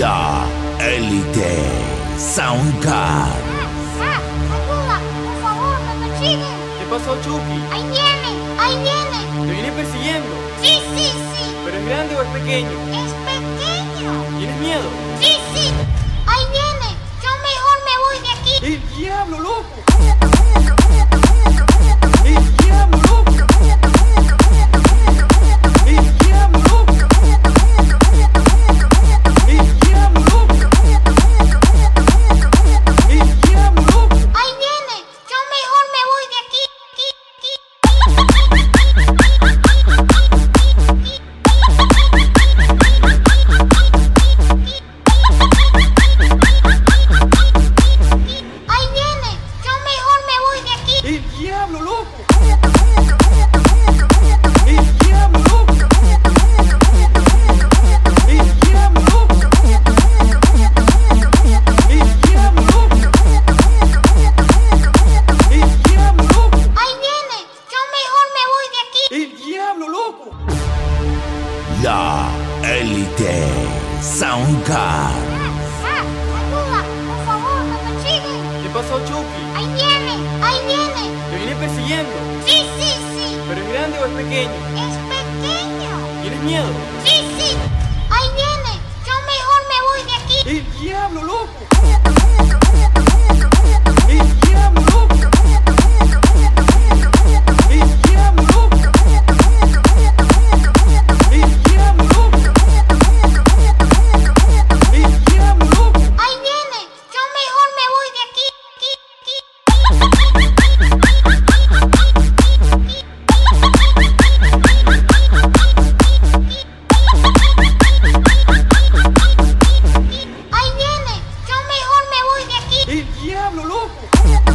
La Elite Soundcard. Ah, por favor, me persiguen. ¿Qué pasó, Chucky? Ahí viene, ahí viene. ¿Te viene persiguiendo? Sí, sí, sí. ¿Pero es grande o es pequeño? Es pequeño. ¿Tienes miedo? Sí, sí. Ahí viene. Yo mejor me voy de aquí. ¡El diablo, loco! Diablo, loco! ¡El diablo, loco! ¡El diablo, loco! ¡El diablo, loco! ¡El diablo, loco! Ahí viene. Yo mejor me voy de aquí. ¡El diablo, loco! La Elite Soundcard. Sí, sí, sí. ¿Pero es grande o es pequeño? Es pequeño. ¿Tienes miedo? Sí, sí. Ahí viene. Yo mejor me voy de aquí. ¡El diablo, loco! diablo, loco.